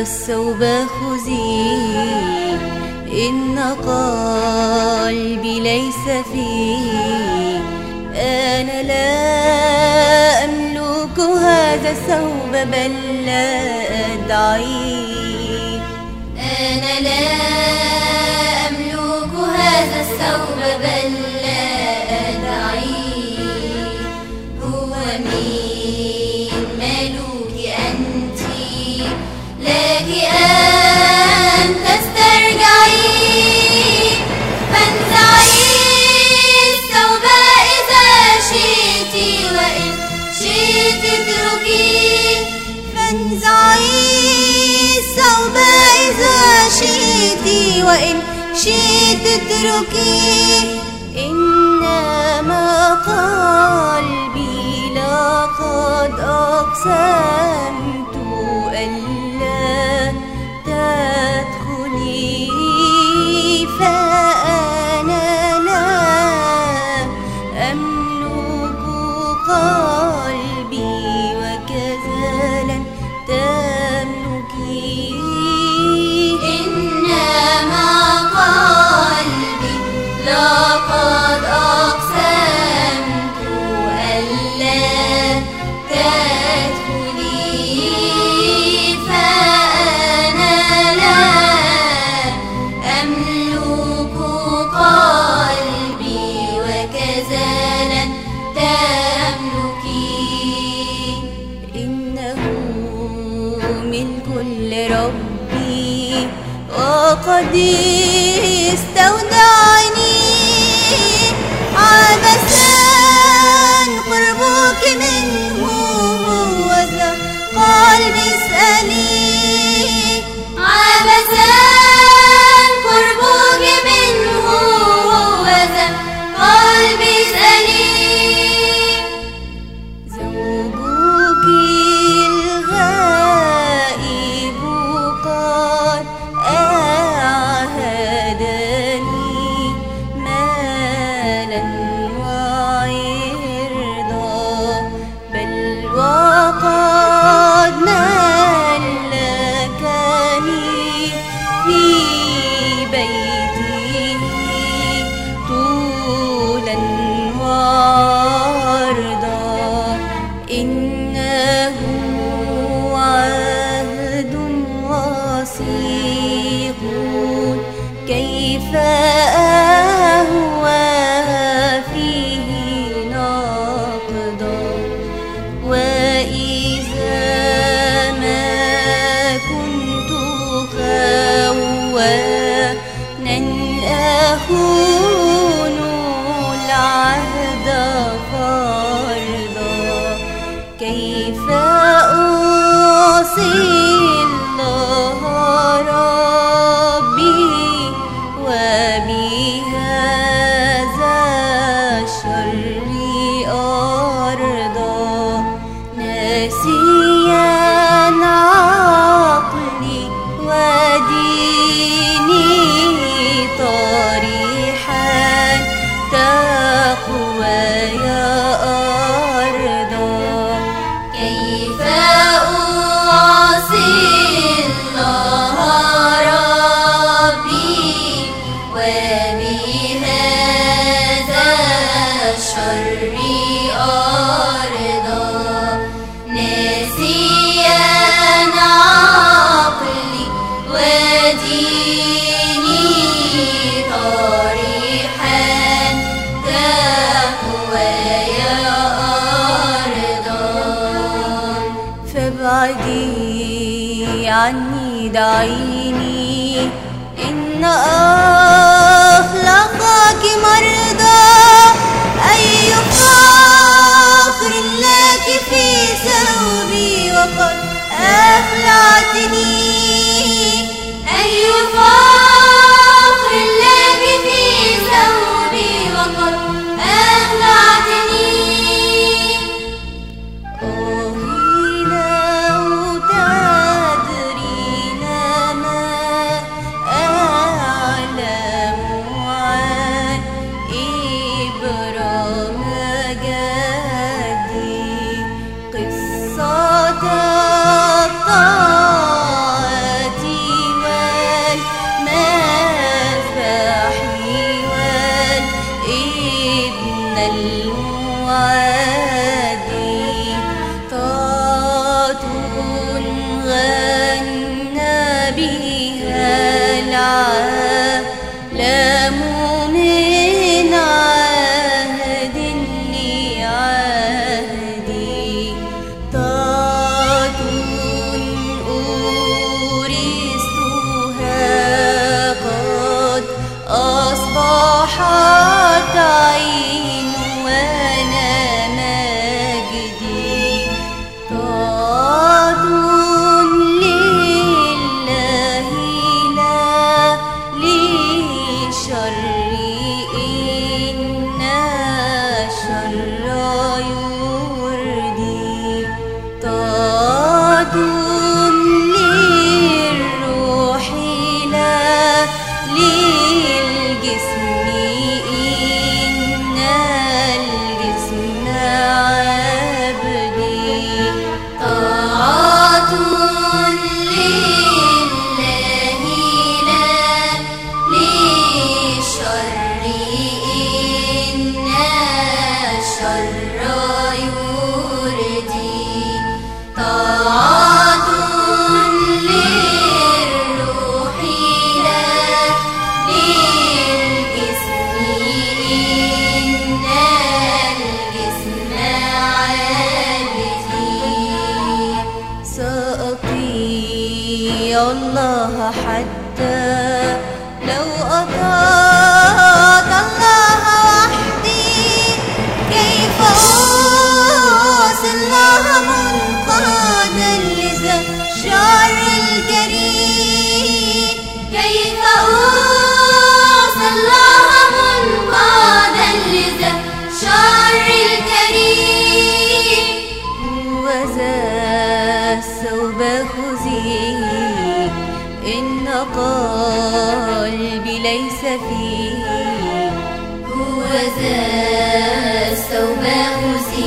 الثوب خزي إن قلبي ليس فيه. فسوف بل لا أدعي أنا لا تتركي إنما قلبي لقد أقسمت قلبي ملك لربي وقد استودعني عبسان قربك منه هو قلبي سليم. في بيتي طولا وعرضا إنه عهد وثيق كيف أ away. عني دعيني إن أخلاقك مرضى أي فخر لك في ثوبي وقد أخلعتني صلوا على शयुर्णी त قلبي ليس فيه هو ذا الثوب خذي